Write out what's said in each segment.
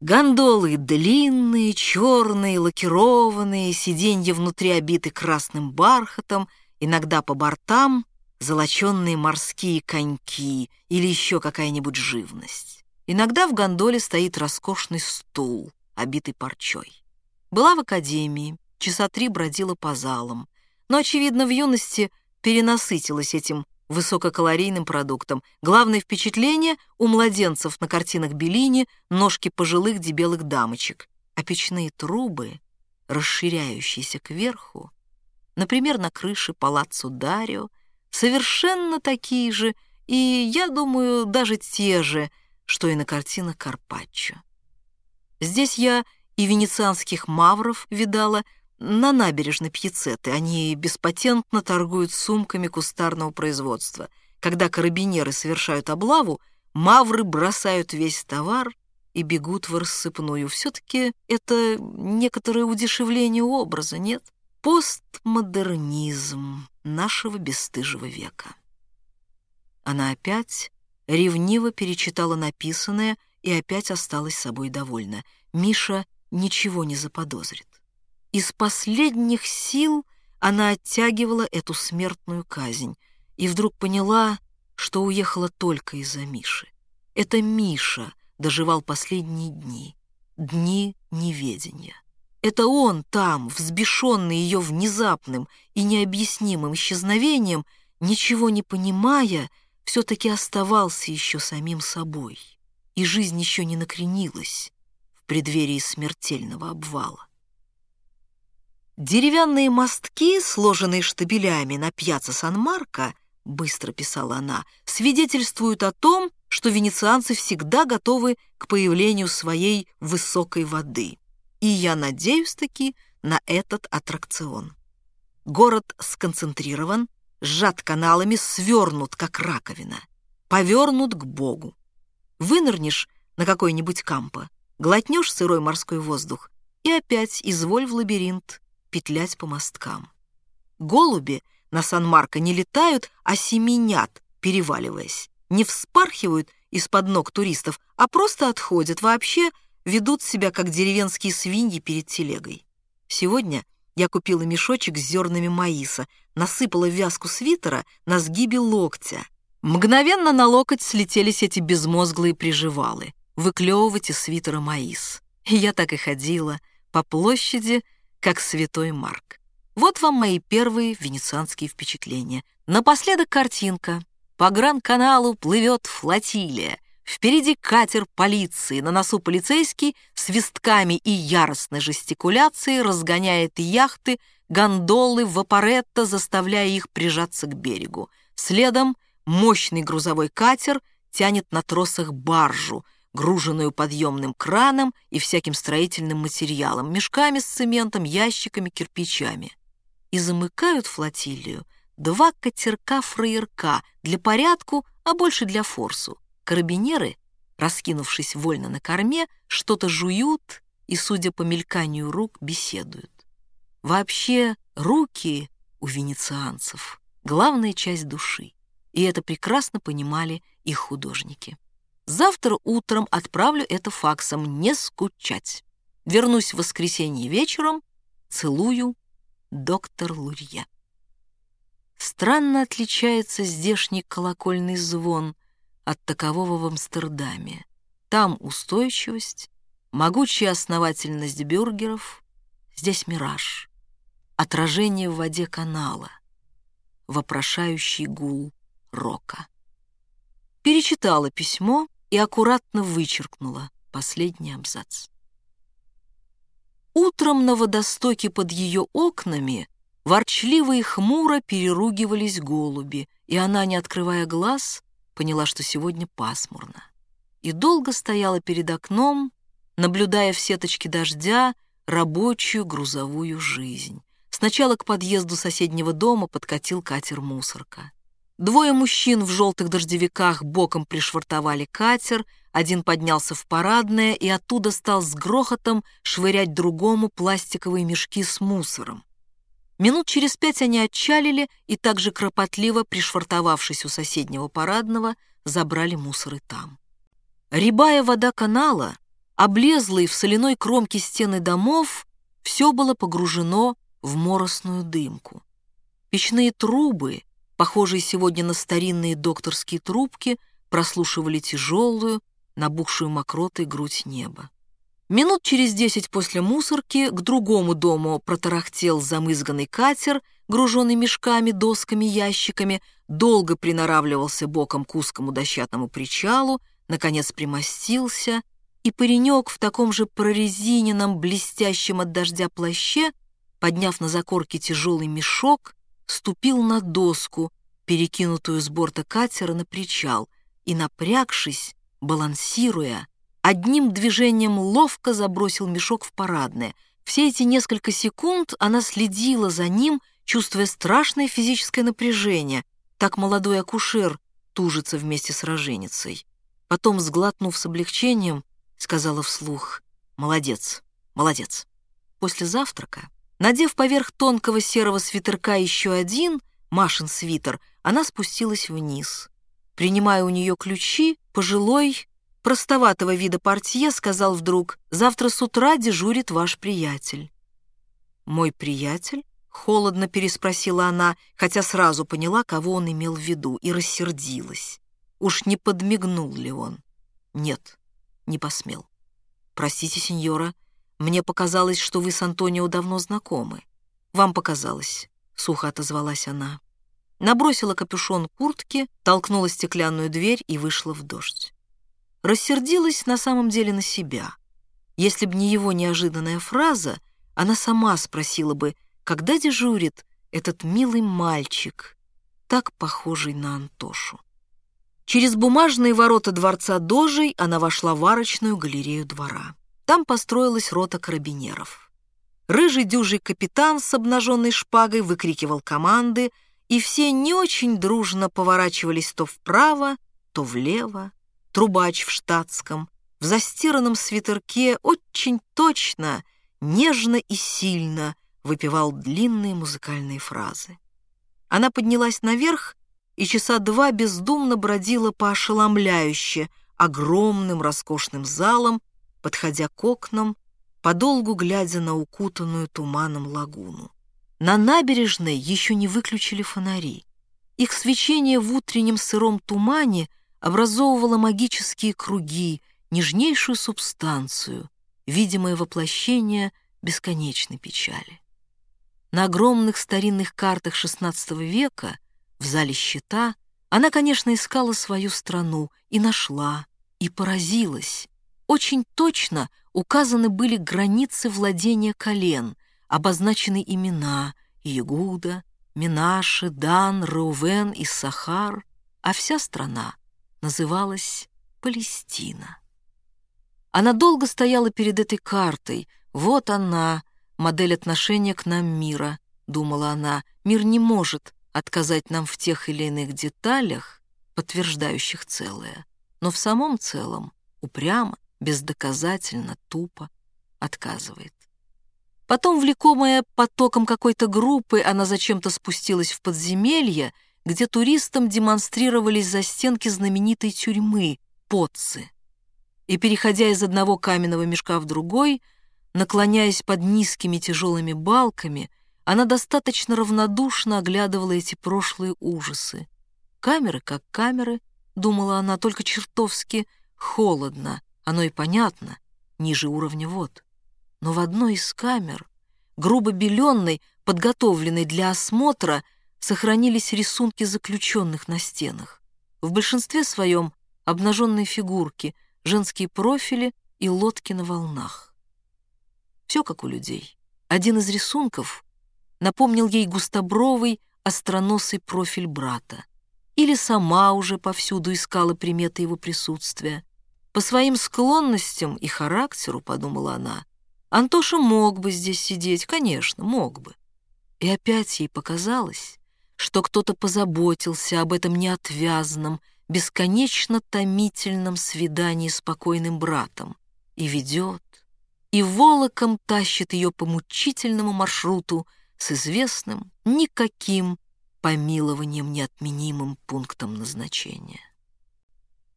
Гондолы длинные, черные, лакированные, сиденья внутри обиты красным бархатом, иногда по бортам золоченные морские коньки или еще какая-нибудь живность. Иногда в гондоле стоит роскошный стул, обитый парчой. Была в академии, часа три бродила по залам, но, очевидно, в юности перенасытилась этим высококалорийным продуктом. Главное впечатление у младенцев на картинах Беллини ножки пожилых дебелых дамочек, а печные трубы, расширяющиеся кверху, например, на крыше палаццо Дарио, совершенно такие же и, я думаю, даже те же, что и на картинах Карпаччо. Здесь я и венецианских мавров видала, на набережной Пьяцеты. Они беспатентно торгуют сумками кустарного производства. Когда карабинеры совершают облаву, мавры бросают весь товар и бегут в рассыпную. Все-таки это некоторое удешевление образа, нет? Постмодернизм нашего бесстыжего века. Она опять ревниво перечитала написанное и опять осталась собой довольна. Миша ничего не заподозрит. Из последних сил она оттягивала эту смертную казнь и вдруг поняла, что уехала только из-за Миши. Это Миша доживал последние дни, дни неведения. Это он там, взбешенный ее внезапным и необъяснимым исчезновением, ничего не понимая, все-таки оставался еще самим собой, и жизнь еще не накренилась в преддверии смертельного обвала. Деревянные мостки, сложенные штабелями на пьяцца Сан-Марко, быстро писала она, свидетельствуют о том, что венецианцы всегда готовы к появлению своей высокой воды. И я надеюсь таки на этот аттракцион. Город сконцентрирован, сжат каналами, свернут, как раковина, повернут к Богу. Вынырнешь на какой-нибудь кампо, глотнешь сырой морской воздух и опять изволь в лабиринт, петлять по мосткам. Голуби на Сан-Марко не летают, а семенят, переваливаясь. Не вспархивают из-под ног туристов, а просто отходят, вообще ведут себя, как деревенские свиньи перед телегой. Сегодня я купила мешочек с зернами маиса, насыпала вязку свитера на сгибе локтя. Мгновенно на локоть слетелись эти безмозглые приживалы, выклевывать из свитера маис. И я так и ходила по площади, как святой Марк. Вот вам мои первые венецианские впечатления. Напоследок картинка. По Гран-каналу плывет флотилия. Впереди катер полиции, на носу полицейский свистками и яростной жестикуляцией разгоняет яхты, гондолы, вапоретто, заставляя их прижаться к берегу. Следом мощный грузовой катер тянет на тросах баржу — груженную подъемным краном и всяким строительным материалом, мешками с цементом, ящиками, кирпичами. И замыкают флотилию два катерка-фраерка для порядку, а больше для форсу. Карабинеры, раскинувшись вольно на корме, что-то жуют и, судя по мельканию рук, беседуют. Вообще, руки у венецианцев — главная часть души, и это прекрасно понимали их художники. Завтра утром отправлю это факсом, не скучать. Вернусь в воскресенье вечером. Целую, доктор Лурье. Странно отличается здешний колокольный звон от такового в Амстердаме. Там устойчивость, могучая основательность бюргеров, здесь мираж, отражение в воде канала, вопрошающий гул рока. Перечитала письмо и аккуратно вычеркнула последний абзац. Утром на водостоке под ее окнами ворчливо и хмуро переругивались голуби, и она, не открывая глаз, поняла, что сегодня пасмурно. И долго стояла перед окном, наблюдая в сеточке дождя рабочую грузовую жизнь. Сначала к подъезду соседнего дома подкатил катер-мусорка. Двое мужчин в желтых дождевиках боком пришвартовали катер, один поднялся в парадное и оттуда стал с грохотом швырять другому пластиковые мешки с мусором. Минут через пять они отчалили и также кропотливо, пришвартовавшись у соседнего парадного, забрали мусор и там. Рябая вода канала облезлые в соляной кромке стены домов, все было погружено в моросную дымку. Печные трубы, похожие сегодня на старинные докторские трубки, прослушивали тяжелую, набухшую мокротой грудь неба. Минут через десять после мусорки к другому дому протарахтел замызганный катер, груженный мешками, досками, ящиками, долго приноравливался боком к узкому дощатому причалу, наконец примостился, и паренек в таком же прорезиненном, блестящем от дождя плаще, подняв на закорке тяжелый мешок, ступил на доску, перекинутую с борта катера на причал, и, напрягшись, балансируя, одним движением ловко забросил мешок в парадное. Все эти несколько секунд она следила за ним, чувствуя страшное физическое напряжение. Так молодой акушер тужится вместе с роженицей. Потом, сглотнув с облегчением, сказала вслух «Молодец, молодец». После завтрака, надев поверх тонкого серого свитерка еще один, Машин свитер, она спустилась вниз. Принимая у нее ключи, пожилой, простоватого вида портье сказал вдруг, «Завтра с утра дежурит ваш приятель». «Мой приятель?» — холодно переспросила она, хотя сразу поняла, кого он имел в виду, и рассердилась. Уж не подмигнул ли он? Нет, не посмел. «Простите, сеньора, мне показалось, что вы с Антонио давно знакомы. Вам показалось», — сухо отозвалась она. Набросила капюшон куртки, толкнула стеклянную дверь и вышла в дождь рассердилась на самом деле на себя. Если б не его неожиданная фраза, она сама спросила бы, когда дежурит этот милый мальчик, так похожий на Антошу. Через бумажные ворота дворца Дожей она вошла в арочную галерею двора. Там построилась рота карабинеров. Рыжий дюжий капитан с обнаженной шпагой выкрикивал команды, и все не очень дружно поворачивались то вправо, то влево трубач в штатском, в застиранном свитерке очень точно, нежно и сильно выпевал длинные музыкальные фразы. Она поднялась наверх и часа два бездумно бродила по ошеломляюще огромным роскошным залам, подходя к окнам, подолгу глядя на укутанную туманом лагуну. На набережной еще не выключили фонари. Их свечение в утреннем сыром тумане образовывала магические круги, нежнейшую субстанцию, видимое воплощение бесконечной печали. На огромных старинных картах XVI века, в зале щита, она, конечно, искала свою страну и нашла, и поразилась. Очень точно указаны были границы владения колен, обозначены имена Иегуда, Минаши, Дан, Реувен и Сахар, а вся страна называлась Палестина. Она долго стояла перед этой картой. Вот она, модель отношения к нам мира, думала она. Мир не может отказать нам в тех или иных деталях, подтверждающих целое, но в самом целом упрямо, бездоказательно, тупо отказывает. Потом, влекомая потоком какой-то группы, она зачем-то спустилась в подземелье где туристам демонстрировались за стенки знаменитой тюрьмы Потцы. И, переходя из одного каменного мешка в другой, наклоняясь под низкими тяжелыми балками, она достаточно равнодушно оглядывала эти прошлые ужасы. Камеры как камеры, думала она, только чертовски холодно, оно и понятно, ниже уровня вод. Но в одной из камер, грубо беленной, подготовленной для осмотра, сохранились рисунки заключенных на стенах. В большинстве своем обнаженные фигурки, женские профили и лодки на волнах. Все как у людей. Один из рисунков напомнил ей густобровый, остроносый профиль брата. Или сама уже повсюду искала приметы его присутствия. По своим склонностям и характеру, подумала она, Антоша мог бы здесь сидеть, конечно, мог бы. И опять ей показалось, что кто-то позаботился об этом неотвязном, бесконечно томительном свидании с покойным братом и ведет, и волоком тащит ее по мучительному маршруту с известным, никаким помилованием неотменимым пунктом назначения.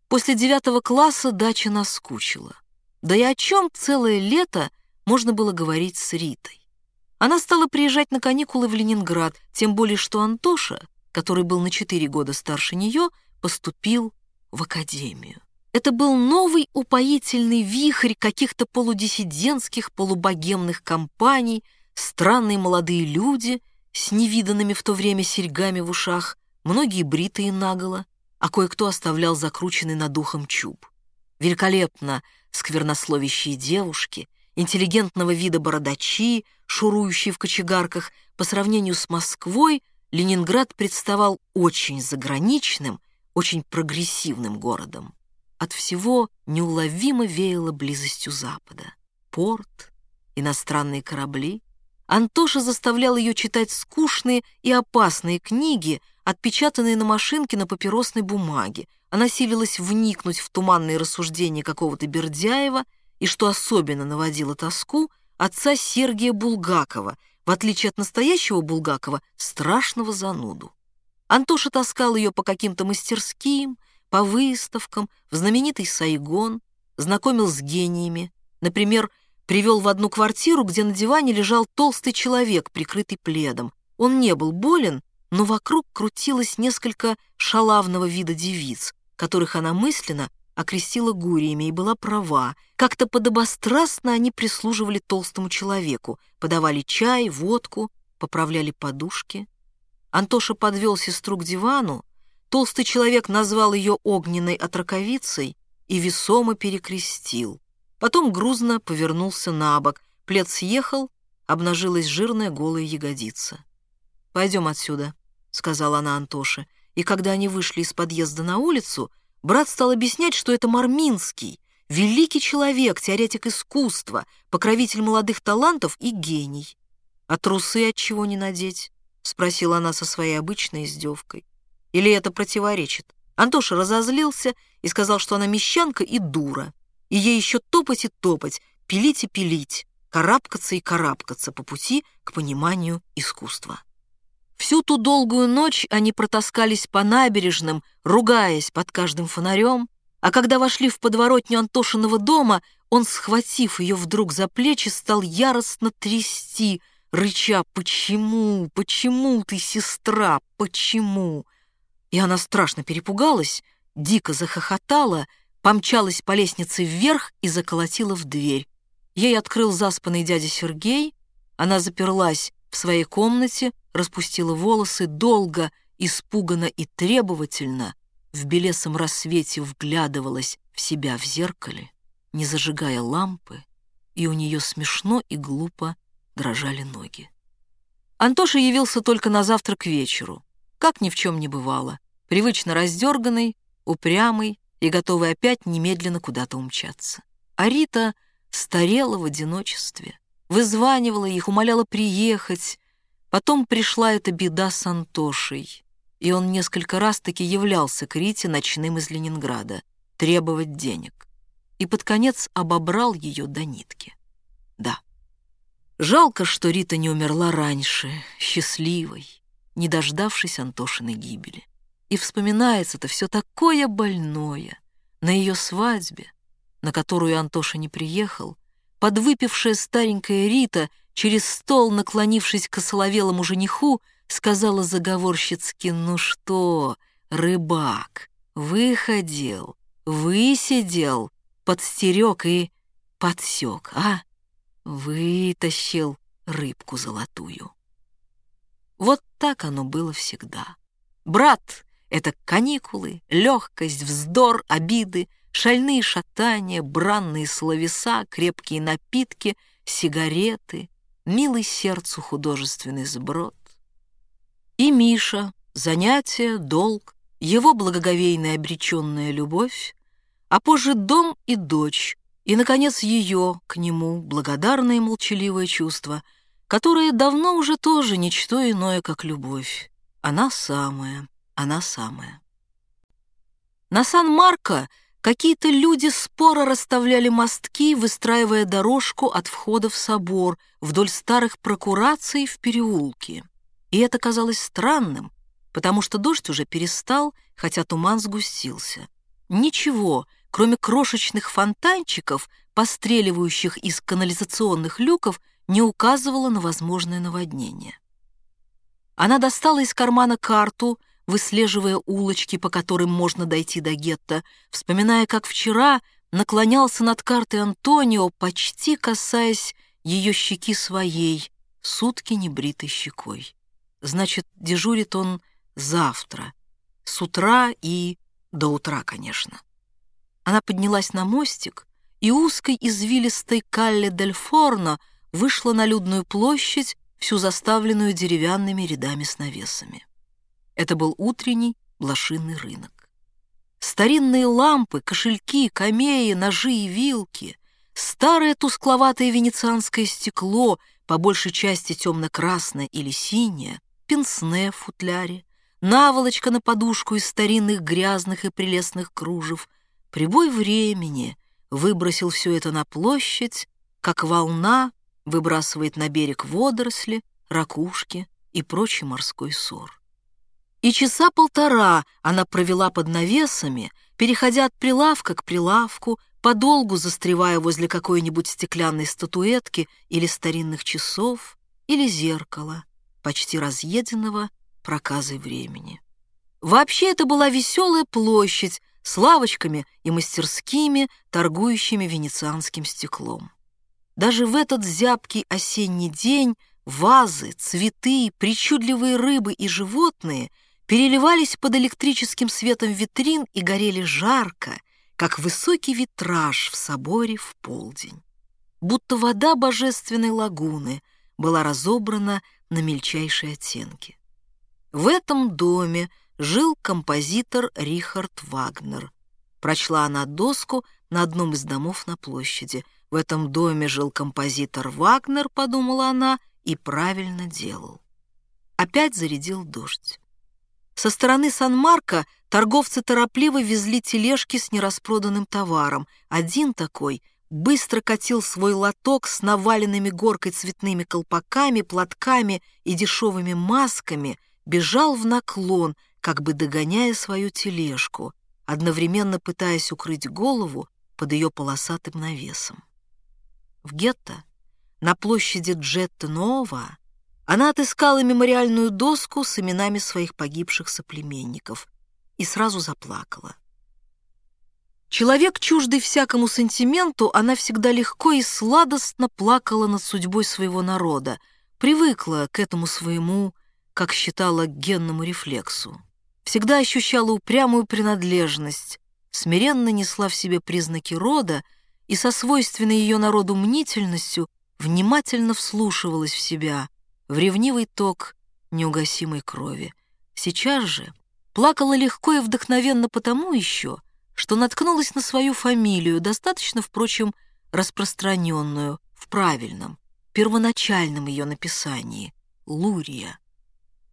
После девятого класса дача наскучила. Да и о чем целое лето можно было говорить с Ритой. Она стала приезжать на каникулы в Ленинград, тем более что Антоша, который был на четыре года старше нее, поступил в академию. Это был новый упоительный вихрь каких-то полудиссидентских, полубогемных компаний, странные молодые люди с невиданными в то время серьгами в ушах, многие бритые наголо, а кое-кто оставлял закрученный над ухом чуб. Великолепно сквернословящие девушки, интеллигентного вида бородачи, шурующие в кочегарках, по сравнению с Москвой, Ленинград представал очень заграничным, очень прогрессивным городом. От всего неуловимо веяло близостью Запада. Порт, иностранные корабли. Антоша заставлял ее читать скучные и опасные книги, отпечатанные на машинке на папиросной бумаге. Она силилась вникнуть в туманные рассуждения какого-то Бердяева и, что особенно наводило тоску, отца Сергия Булгакова, в отличие от настоящего Булгакова, страшного зануду. Антоша таскал ее по каким-то мастерским, по выставкам, в знаменитый Сайгон, знакомил с гениями. Например, привел в одну квартиру, где на диване лежал толстый человек, прикрытый пледом. Он не был болен, но вокруг крутилось несколько шалавного вида девиц, которых она мысленно окрестила гуриями и была права. Как-то подобострастно они прислуживали толстому человеку, подавали чай, водку, поправляли подушки. Антоша подвел сестру к дивану, толстый человек назвал ее огненной отраковицей и весомо перекрестил. Потом грузно повернулся на бок, плед съехал, обнажилась жирная голая ягодица. «Пойдем отсюда», — сказала она Антоше, и когда они вышли из подъезда на улицу, брат стал объяснять, что это Марминский, великий человек, теоретик искусства, покровитель молодых талантов и гений. «А трусы от чего не надеть?» — спросила она со своей обычной издевкой. «Или это противоречит?» Антоша разозлился и сказал, что она мещанка и дура, и ей еще топать и топать, пилить и пилить, карабкаться и карабкаться по пути к пониманию искусства. Всю ту долгую ночь они протаскались по набережным, ругаясь под каждым фонарем, а когда вошли в подворотню Антошиного дома, он, схватив ее вдруг за плечи, стал яростно трясти, рыча «Почему? Почему ты, сестра? Почему?» И она страшно перепугалась, дико захохотала, помчалась по лестнице вверх и заколотила в дверь. Ей открыл заспанный дядя Сергей, она заперлась в своей комнате, распустила волосы, долго, испуганно и требовательно в белесом рассвете вглядывалась в себя в зеркале, не зажигая лампы, и у нее смешно и глупо дрожали ноги. Антоша явился только на завтра к вечеру, как ни в чем не бывало, привычно раздерганный, упрямый и готовый опять немедленно куда-то умчаться. А Рита старела в одиночестве, вызванивала их, умоляла приехать. Потом пришла эта беда с Антошей, и он несколько раз таки являлся к Рите ночным из Ленинграда, требовать денег. И под конец обобрал ее до нитки. Да. Жалко, что Рита не умерла раньше, счастливой, не дождавшись Антошиной гибели. И вспоминается-то все такое больное. На ее свадьбе, на которую Антоша не приехал, подвыпившая старенькая Рита, через стол, наклонившись к осоловелому жениху, сказала заговорщицки, «Ну что, рыбак, выходил, высидел, подстерег и подсек, а? Вытащил рыбку золотую». Вот так оно было всегда. Брат — это каникулы, легкость, вздор, обиды, шальные шатания, бранные словеса, крепкие напитки, сигареты, милый сердцу художественный сброд. И Миша, занятие, долг, его благоговейная обреченная любовь, а позже дом и дочь, и, наконец, ее к нему благодарное молчаливое чувство, которое давно уже тоже ничто иное, как любовь. Она самая, она самая. На Сан-Марко Какие-то люди споро расставляли мостки, выстраивая дорожку от входа в собор вдоль старых прокураций в переулке. И это казалось странным, потому что дождь уже перестал, хотя туман сгустился. Ничего, кроме крошечных фонтанчиков, постреливающих из канализационных люков, не указывало на возможное наводнение. Она достала из кармана карту, выслеживая улочки, по которым можно дойти до гетто, вспоминая, как вчера наклонялся над картой Антонио, почти касаясь ее щеки своей, сутки небритой щекой. Значит, дежурит он завтра, с утра и до утра, конечно. Она поднялась на мостик и узкой извилистой Калле дель Форно вышла на людную площадь, всю заставленную деревянными рядами с навесами. Это был утренний блошиный рынок. Старинные лампы, кошельки, камеи, ножи и вилки, старое тускловатое венецианское стекло, по большей части темно-красное или синее, пенсне в футляре, наволочка на подушку из старинных грязных и прелестных кружев. Прибой времени выбросил все это на площадь, как волна выбрасывает на берег водоросли, ракушки и прочий морской сор. И часа полтора она провела под навесами, переходя от прилавка к прилавку, подолгу застревая возле какой-нибудь стеклянной статуэтки или старинных часов, или зеркала, почти разъеденного проказой времени. Вообще это была веселая площадь с лавочками и мастерскими, торгующими венецианским стеклом. Даже в этот зябкий осенний день вазы, цветы, причудливые рыбы и животные переливались под электрическим светом витрин и горели жарко, как высокий витраж в соборе в полдень. Будто вода божественной лагуны была разобрана на мельчайшие оттенки. В этом доме жил композитор Рихард Вагнер. Прочла она доску на одном из домов на площади. В этом доме жил композитор Вагнер, подумала она, и правильно делал. Опять зарядил дождь. Со стороны Сан-Марко торговцы торопливо везли тележки с нераспроданным товаром. Один такой быстро катил свой лоток с наваленными горкой цветными колпаками, платками и дешевыми масками, бежал в наклон, как бы догоняя свою тележку, одновременно пытаясь укрыть голову под ее полосатым навесом. В гетто, на площади Джетта-Нова, она отыскала мемориальную доску с именами своих погибших соплеменников и сразу заплакала. Человек, чуждый всякому сантименту, она всегда легко и сладостно плакала над судьбой своего народа, привыкла к этому своему, как считала, генному рефлексу. Всегда ощущала упрямую принадлежность, смиренно несла в себе признаки рода и со свойственной ее народу мнительностью внимательно вслушивалась в себя, в ревнивый ток неугасимой крови. Сейчас же плакала легко и вдохновенно потому еще, что наткнулась на свою фамилию, достаточно, впрочем, распространенную, в правильном, первоначальном ее написании — Лурия.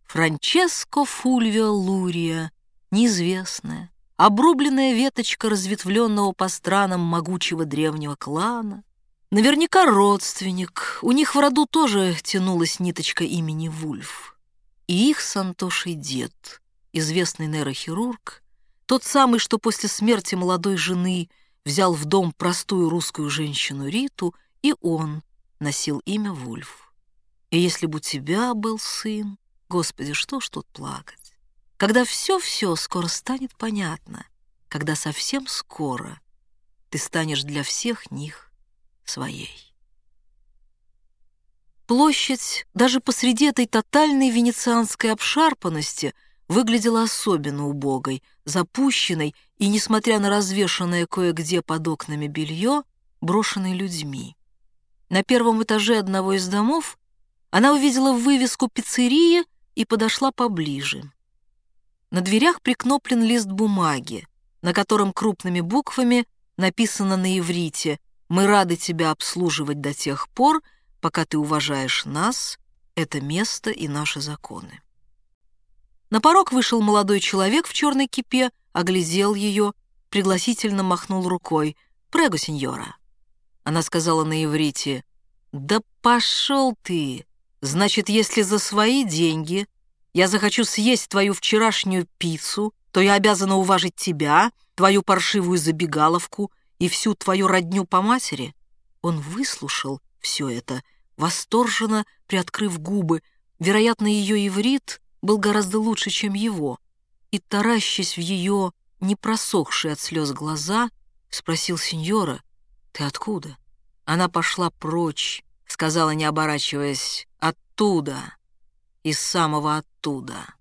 Франческо Фульвио Лурия, неизвестная, обрубленная веточка разветвленного по странам могучего древнего клана. Наверняка родственник, у них в роду тоже тянулась ниточка имени Вульф. И их с Антошей дед, известный нейрохирург, тот самый, что после смерти молодой жены взял в дом простую русскую женщину Риту, и он носил имя Вульф. И если бы у тебя был сын, Господи, что ж тут плакать? Когда все-все скоро станет понятно, когда совсем скоро ты станешь для всех них своей. Площадь даже посреди этой тотальной венецианской обшарпанности — выглядела особенно убогой, запущенной и, несмотря на развешанное кое-где под окнами белье, брошенной людьми. На первом этаже одного из домов она увидела вывеску пиццерии и подошла поближе. На дверях прикноплен лист бумаги, на котором крупными буквами написано на иврите «Мы рады тебя обслуживать до тех пор, пока ты уважаешь нас, это место и наши законы». На порог вышел молодой человек в черной кипе, оглядел ее, пригласительно махнул рукой. «Прего, сеньора». Она сказала на иврите, «Да пошел ты! Значит, если за свои деньги я захочу съесть твою вчерашнюю пиццу, то я обязана уважить тебя, твою паршивую забегаловку и всю твою родню по матери?» Он выслушал все это, восторженно приоткрыв губы. Вероятно, ее иврит был гораздо лучше, чем его. И, таращась в ее не просохшие от слез глаза, спросил сеньора, «Ты откуда?» Она пошла прочь, сказала, не оборачиваясь, «Оттуда, из самого оттуда».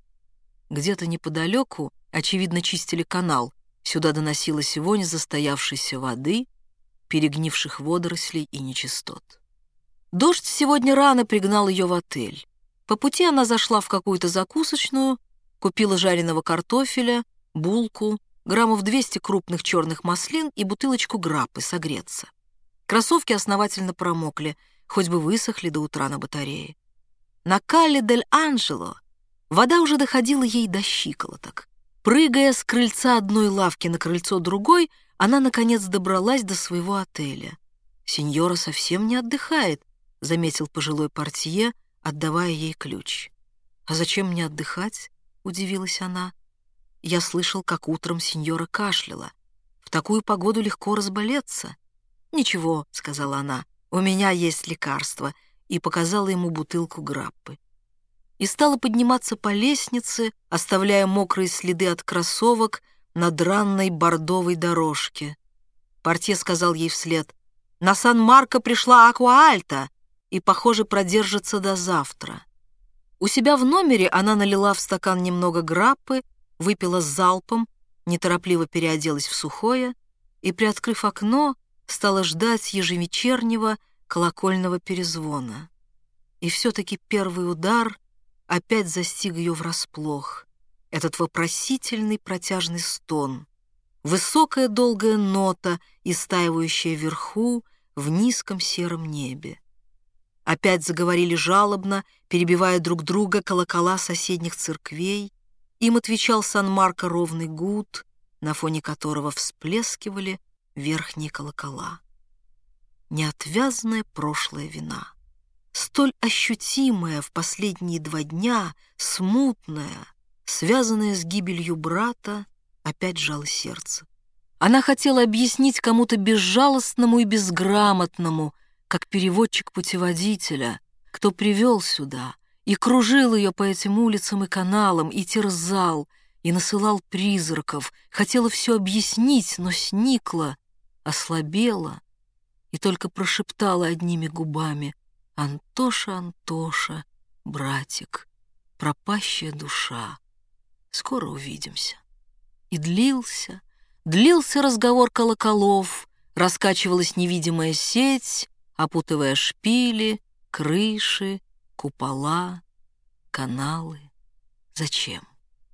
Где-то неподалеку, очевидно, чистили канал. Сюда доносилась вонь застоявшейся воды, перегнивших водорослей и нечистот. Дождь сегодня рано пригнал ее в отель. По пути она зашла в какую-то закусочную, купила жареного картофеля, булку, граммов 200 крупных черных маслин и бутылочку граппы согреться. Кроссовки основательно промокли, хоть бы высохли до утра на батарее. На Калле дель Анджело вода уже доходила ей до щиколоток. Прыгая с крыльца одной лавки на крыльцо другой, она, наконец, добралась до своего отеля. «Сеньора совсем не отдыхает», — заметил пожилой портье, отдавая ей ключ. «А зачем мне отдыхать?» — удивилась она. «Я слышал, как утром сеньора кашляла. В такую погоду легко разболеться». «Ничего», — сказала она, — «у меня есть лекарство», и показала ему бутылку граппы. И стала подниматься по лестнице, оставляя мокрые следы от кроссовок на дранной бордовой дорожке. Портье сказал ей вслед, «На Сан-Марко пришла Акуа-Альта и, похоже, продержится до завтра». У себя в номере она налила в стакан немного граппы, выпила с залпом, неторопливо переоделась в сухое и, приоткрыв окно, стала ждать ежевечернего колокольного перезвона. И все-таки первый удар опять застиг ее врасплох. Этот вопросительный протяжный стон, высокая долгая нота, истаивающая вверху в низком сером небе. Опять заговорили жалобно, перебивая друг друга колокола соседних церквей. Им отвечал Сан-Марко ровный гуд, на фоне которого всплескивали верхние колокола. Неотвязная прошлая вина, столь ощутимая в последние два дня, смутная, связанная с гибелью брата, опять жало сердце. Она хотела объяснить кому-то безжалостному и безграмотному, как переводчик путеводителя, кто привел сюда и кружил ее по этим улицам и каналам, и терзал, и насылал призраков, хотела все объяснить, но сникла, ослабела и только прошептала одними губами «Антоша, Антоша, братик, пропащая душа, скоро увидимся». И длился, длился разговор колоколов, раскачивалась невидимая сеть, опутывая шпили, крыши, купола, каналы. Зачем?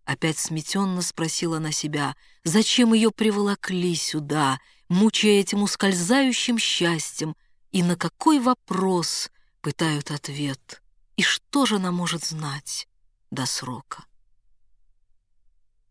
Опять сметенно спросила она себя, зачем ее приволокли сюда, мучая этим ускользающим счастьем, и на какой вопрос пытают ответ, и что же она может знать до срока.